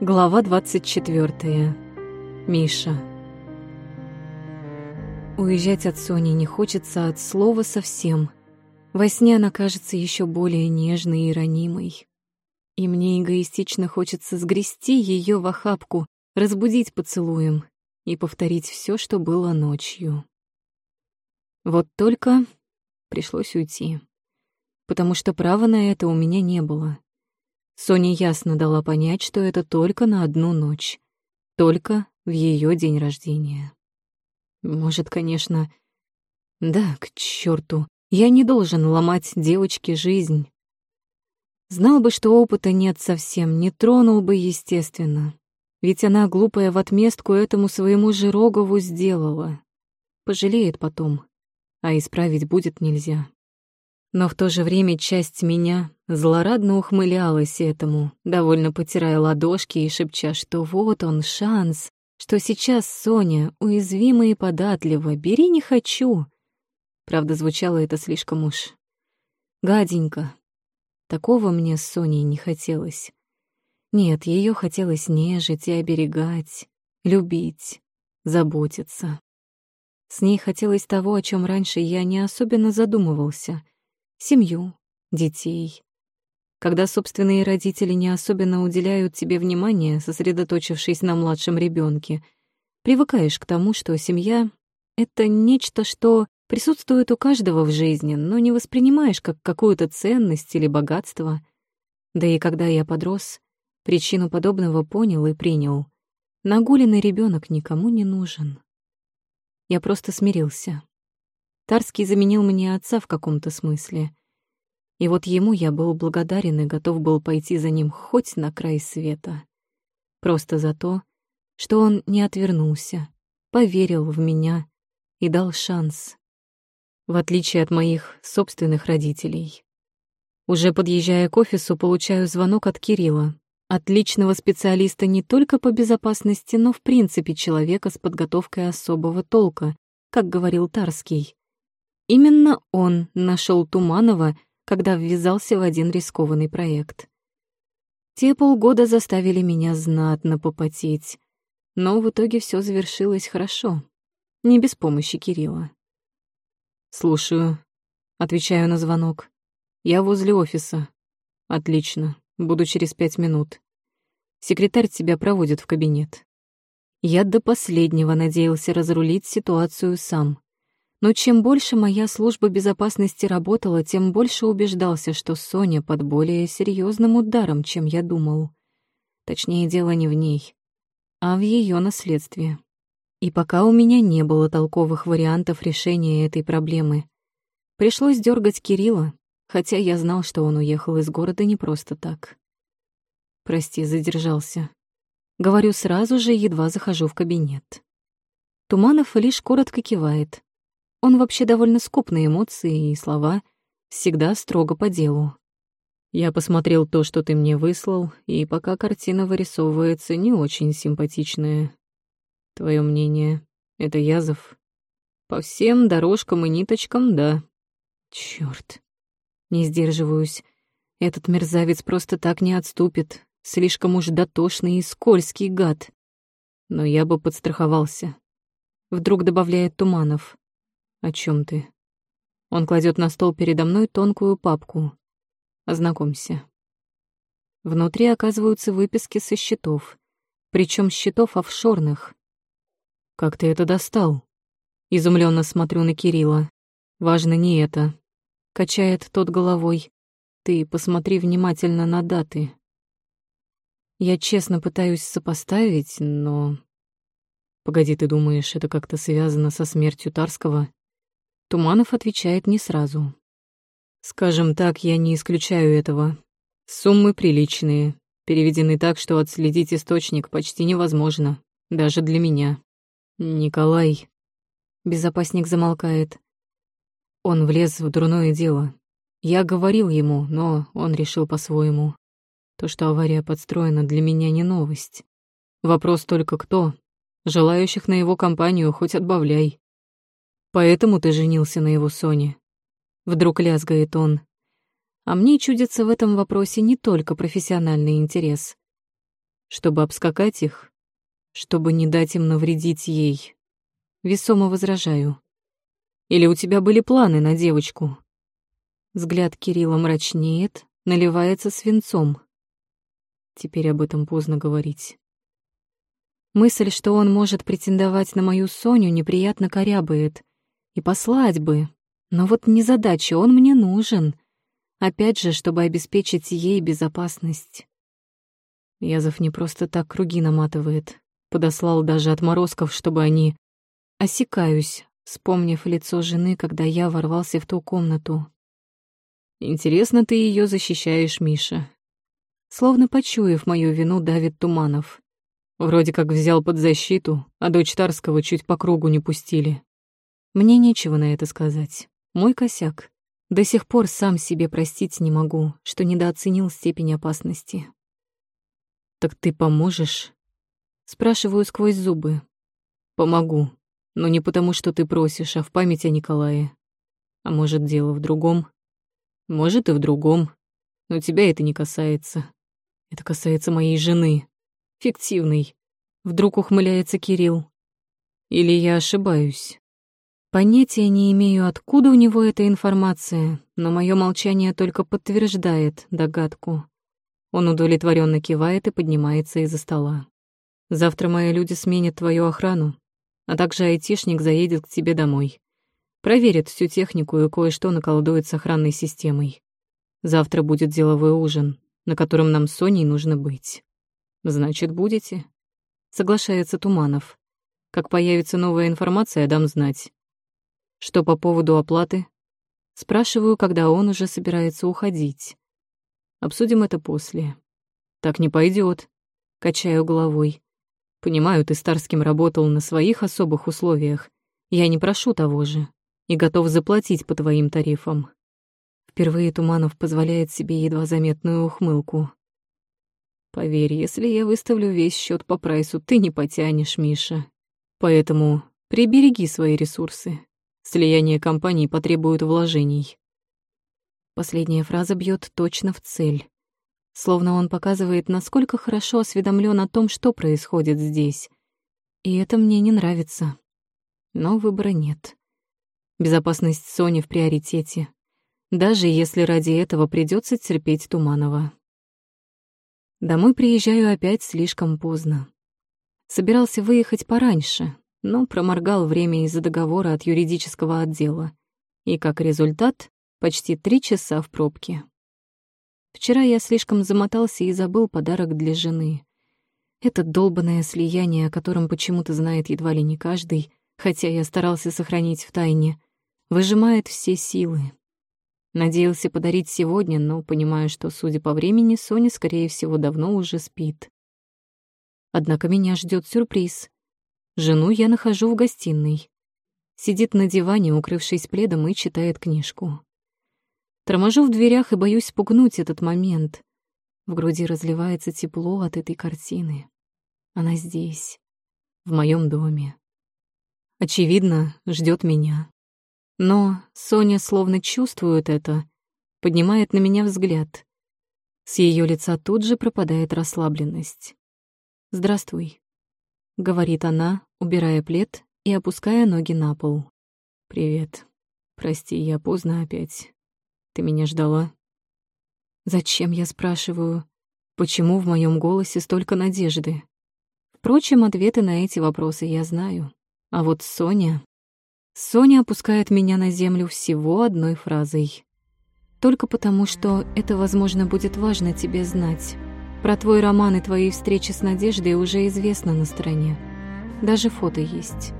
Глава 24. Миша. Уезжать от Сони не хочется от слова совсем. Во сне она кажется еще более нежной и ранимой. И мне эгоистично хочется сгрести ее в охапку, разбудить поцелуем и повторить все, что было ночью. Вот только пришлось уйти, потому что права на это у меня не было. Соня ясно дала понять, что это только на одну ночь. Только в ее день рождения. Может, конечно... Да, к черту, я не должен ломать девочке жизнь. Знал бы, что опыта нет совсем, не тронул бы, естественно. Ведь она, глупая в отместку, этому своему же Рогову сделала. Пожалеет потом, а исправить будет нельзя. Но в то же время часть меня злорадно ухмылялась этому, довольно потирая ладошки и шепча, что вот он шанс, что сейчас Соня уязвима и податлива, бери не хочу. Правда, звучало это слишком уж гаденько. Такого мне с Соней не хотелось. Нет, ее хотелось нежить и оберегать, любить, заботиться. С ней хотелось того, о чем раньше я не особенно задумывался — семью, детей. Когда собственные родители не особенно уделяют тебе внимание, сосредоточившись на младшем ребенке, привыкаешь к тому, что семья — это нечто, что присутствует у каждого в жизни, но не воспринимаешь как какую-то ценность или богатство. Да и когда я подрос, причину подобного понял и принял. Нагуленный ребенок никому не нужен. Я просто смирился. Тарский заменил мне отца в каком-то смысле. И вот ему я был благодарен и готов был пойти за ним хоть на край света. Просто за то, что он не отвернулся, поверил в меня и дал шанс. В отличие от моих собственных родителей. Уже подъезжая к офису, получаю звонок от Кирилла, отличного специалиста не только по безопасности, но в принципе человека с подготовкой особого толка, как говорил Тарский. Именно он нашел Туманова, когда ввязался в один рискованный проект. Те полгода заставили меня знатно попотеть, но в итоге все завершилось хорошо, не без помощи Кирилла. «Слушаю», — отвечаю на звонок. «Я возле офиса». «Отлично, буду через пять минут. Секретарь тебя проводит в кабинет». Я до последнего надеялся разрулить ситуацию сам. Но чем больше моя служба безопасности работала, тем больше убеждался, что Соня под более серьезным ударом, чем я думал. Точнее, дело не в ней, а в ее наследстве. И пока у меня не было толковых вариантов решения этой проблемы, пришлось дергать Кирилла, хотя я знал, что он уехал из города не просто так. Прости, задержался. Говорю сразу же, едва захожу в кабинет. Туманов лишь коротко кивает, он вообще довольно скуп на эмоции и слова, всегда строго по делу. Я посмотрел то, что ты мне выслал, и пока картина вырисовывается не очень симпатичная. Твое мнение — это Язов? По всем дорожкам и ниточкам — да. Чёрт. Не сдерживаюсь. Этот мерзавец просто так не отступит. Слишком уж дотошный и скользкий гад. Но я бы подстраховался. Вдруг добавляет Туманов. «О чем ты?» Он кладет на стол передо мной тонкую папку. «Ознакомься». Внутри оказываются выписки со счетов, причем счетов офшорных. «Как ты это достал?» Изумленно смотрю на Кирилла. «Важно не это». Качает тот головой. «Ты посмотри внимательно на даты». Я честно пытаюсь сопоставить, но... Погоди, ты думаешь, это как-то связано со смертью Тарского? Туманов отвечает не сразу. Скажем так, я не исключаю этого. Суммы приличные, переведены так, что отследить источник почти невозможно, даже для меня. Николай. Безопасник замолкает. Он влез в дурное дело. Я говорил ему, но он решил по-своему. То, что авария подстроена, для меня не новость. Вопрос только кто. Желающих на его компанию хоть отбавляй. Поэтому ты женился на его Соне. Вдруг лязгает он. А мне чудится в этом вопросе не только профессиональный интерес. Чтобы обскакать их? Чтобы не дать им навредить ей? Весомо возражаю. Или у тебя были планы на девочку? Взгляд Кирилла мрачнеет, наливается свинцом. Теперь об этом поздно говорить. Мысль, что он может претендовать на мою Соню, неприятно корябает. И послать бы. Но вот не задача, он мне нужен. Опять же, чтобы обеспечить ей безопасность. Язов не просто так круги наматывает. Подослал даже отморозков, чтобы они... Осекаюсь, вспомнив лицо жены, когда я ворвался в ту комнату. «Интересно, ты ее защищаешь, Миша». Словно почуяв мою вину, давит Туманов. Вроде как взял под защиту, а дочь Тарского чуть по кругу не пустили. Мне нечего на это сказать. Мой косяк. До сих пор сам себе простить не могу, что недооценил степень опасности. «Так ты поможешь?» Спрашиваю сквозь зубы. «Помогу, но не потому, что ты просишь, а в память о Николае. А может, дело в другом? Может, и в другом. Но тебя это не касается. Это касается моей жены. Фиктивной. Вдруг ухмыляется Кирилл. Или я ошибаюсь?» Понятия не имею, откуда у него эта информация, но мое молчание только подтверждает догадку. Он удовлетворенно кивает и поднимается из-за стола. Завтра мои люди сменят твою охрану, а также айтишник заедет к тебе домой. Проверит всю технику и кое-что наколдует с охранной системой. Завтра будет деловой ужин, на котором нам с Соней нужно быть. Значит, будете? Соглашается Туманов. Как появится новая информация, дам знать. Что по поводу оплаты? Спрашиваю, когда он уже собирается уходить. Обсудим это после. Так не пойдет. Качаю головой. Понимаю, ты с Тарским работал на своих особых условиях. Я не прошу того же. И готов заплатить по твоим тарифам. Впервые Туманов позволяет себе едва заметную ухмылку. Поверь, если я выставлю весь счет по прайсу, ты не потянешь, Миша. Поэтому прибереги свои ресурсы. Слияние компаний потребует вложений. Последняя фраза бьет точно в цель. Словно он показывает, насколько хорошо осведомлен о том, что происходит здесь. И это мне не нравится. Но выбора нет. Безопасность Сони в приоритете. Даже если ради этого придется терпеть Туманова. Домой приезжаю опять слишком поздно. Собирался выехать пораньше, но проморгал время из-за договора от юридического отдела. И как результат, почти три часа в пробке. Вчера я слишком замотался и забыл подарок для жены. Это долбанное слияние, о котором почему-то знает едва ли не каждый, хотя я старался сохранить в тайне, выжимает все силы. Надеялся подарить сегодня, но понимаю, что, судя по времени, Соня, скорее всего, давно уже спит. Однако меня ждет сюрприз. Жену я нахожу в гостиной. Сидит на диване, укрывшись пледом, и читает книжку. Торможу в дверях и боюсь спугнуть этот момент. В груди разливается тепло от этой картины. Она здесь, в моем доме. Очевидно, ждет меня. Но Соня словно чувствует это, поднимает на меня взгляд. С ее лица тут же пропадает расслабленность. «Здравствуй», — говорит она, убирая плед и опуская ноги на пол. «Привет. Прости, я поздно опять. Ты меня ждала?» «Зачем, я спрашиваю? Почему в моем голосе столько надежды?» Впрочем, ответы на эти вопросы я знаю. А вот Соня... Соня опускает меня на землю всего одной фразой. Только потому, что это, возможно, будет важно тебе знать. Про твой роман и твои встречи с Надеждой уже известно на стороне. Даже фото есть.